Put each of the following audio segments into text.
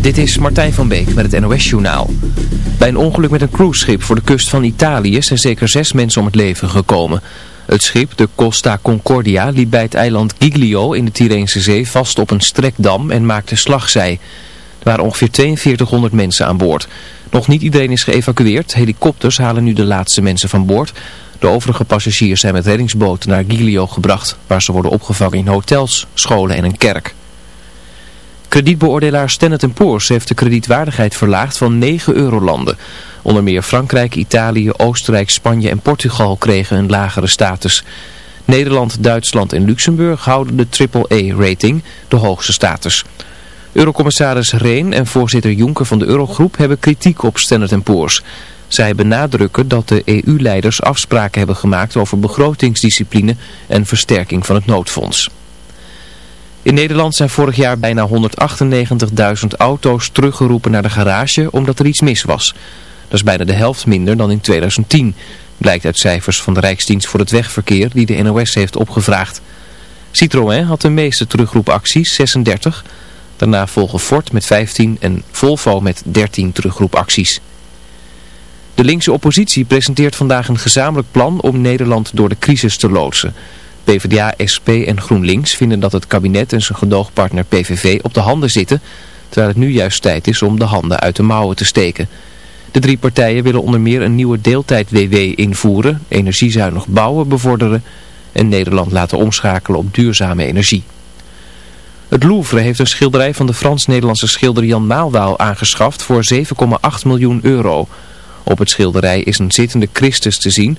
Dit is Martijn van Beek met het NOS-journaal. Bij een ongeluk met een cruiseschip voor de kust van Italië zijn zeker zes mensen om het leven gekomen. Het schip, de Costa Concordia, liep bij het eiland Giglio in de Tyreense Zee vast op een strekdam en maakte slagzij. Er waren ongeveer 4200 mensen aan boord. Nog niet iedereen is geëvacueerd. Helikopters halen nu de laatste mensen van boord. De overige passagiers zijn met reddingsboten naar Giglio gebracht, waar ze worden opgevangen in hotels, scholen en een kerk. Kredietbeoordelaar Standard Poor's heeft de kredietwaardigheid verlaagd van 9 eurolanden. Onder meer Frankrijk, Italië, Oostenrijk, Spanje en Portugal kregen een lagere status. Nederland, Duitsland en Luxemburg houden de AAA-rating, de hoogste status. Eurocommissaris Reen en voorzitter Juncker van de Eurogroep hebben kritiek op Standard Poor's. Zij benadrukken dat de EU-leiders afspraken hebben gemaakt over begrotingsdiscipline en versterking van het noodfonds. In Nederland zijn vorig jaar bijna 198.000 auto's teruggeroepen naar de garage omdat er iets mis was. Dat is bijna de helft minder dan in 2010, blijkt uit cijfers van de Rijksdienst voor het Wegverkeer die de NOS heeft opgevraagd. Citroën had de meeste terugroepacties, 36. Daarna volgen Ford met 15 en Volvo met 13 terugroepacties. De linkse oppositie presenteert vandaag een gezamenlijk plan om Nederland door de crisis te loodsen. PvdA, SP en GroenLinks vinden dat het kabinet en zijn gedoogpartner PVV op de handen zitten, terwijl het nu juist tijd is om de handen uit de mouwen te steken. De drie partijen willen onder meer een nieuwe deeltijd-WW invoeren, energiezuinig bouwen bevorderen en Nederland laten omschakelen op duurzame energie. Het Louvre heeft een schilderij van de Frans-Nederlandse schilder Jan Maaldaal aangeschaft voor 7,8 miljoen euro. Op het schilderij is een zittende Christus te zien,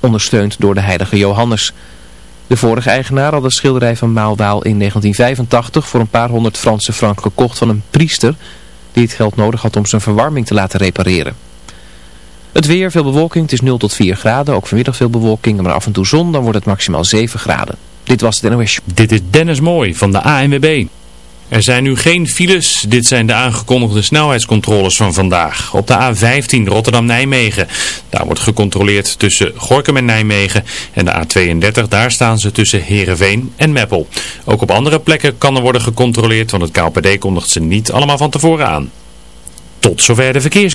ondersteund door de heilige Johannes. De vorige eigenaar had het schilderij van Maaldaal in 1985 voor een paar honderd Franse frank gekocht van een priester die het geld nodig had om zijn verwarming te laten repareren. Het weer, veel bewolking, het is 0 tot 4 graden, ook vanmiddag veel bewolking, maar af en toe zon, dan wordt het maximaal 7 graden. Dit was het NOS. Dit is Dennis Mooi van de ANWB. Er zijn nu geen files. Dit zijn de aangekondigde snelheidscontroles van vandaag. Op de A15 Rotterdam-Nijmegen. Daar wordt gecontroleerd tussen Gorkum en Nijmegen. En de A32, daar staan ze tussen Heerenveen en Meppel. Ook op andere plekken kan er worden gecontroleerd, want het KLPD kondigt ze niet allemaal van tevoren aan. Tot zover de verkeers.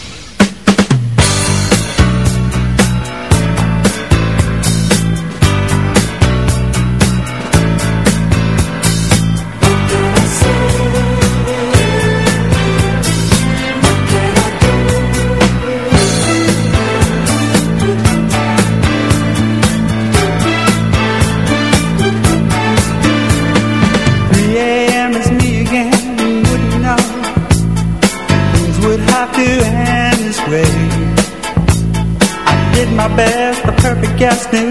perfect guest knew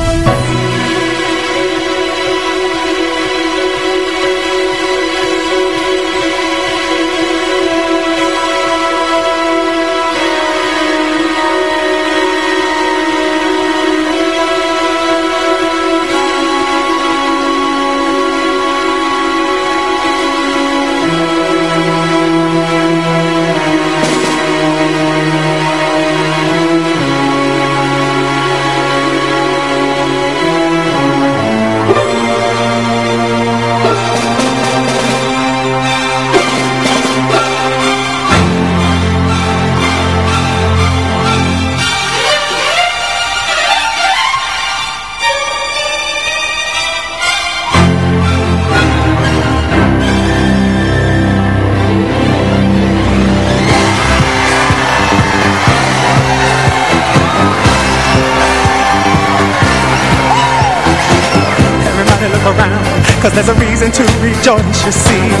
Don't you see?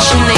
She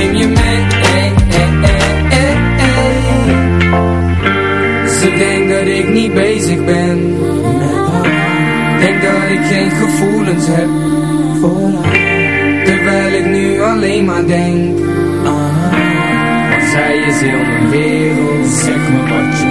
ik geen gevoelens heb voor haar. Terwijl ik nu alleen maar denk aan haar Want zij is heel mijn wereld. Zeg me wat je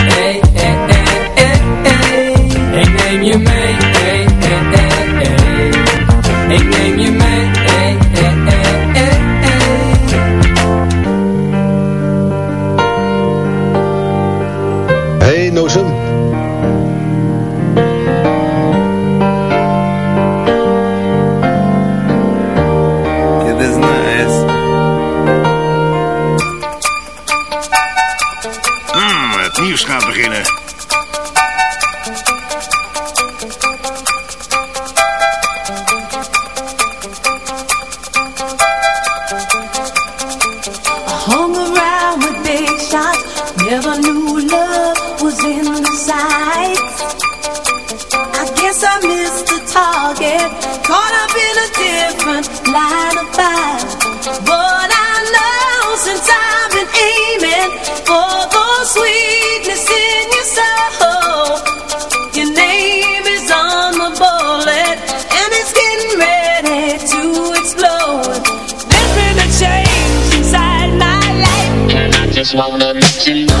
line of fire. But I know since I've been aiming for the sweetness in your soul. Your name is on the bullet, and it's getting ready to explode. There's been a change inside my life, I just wanna let you know.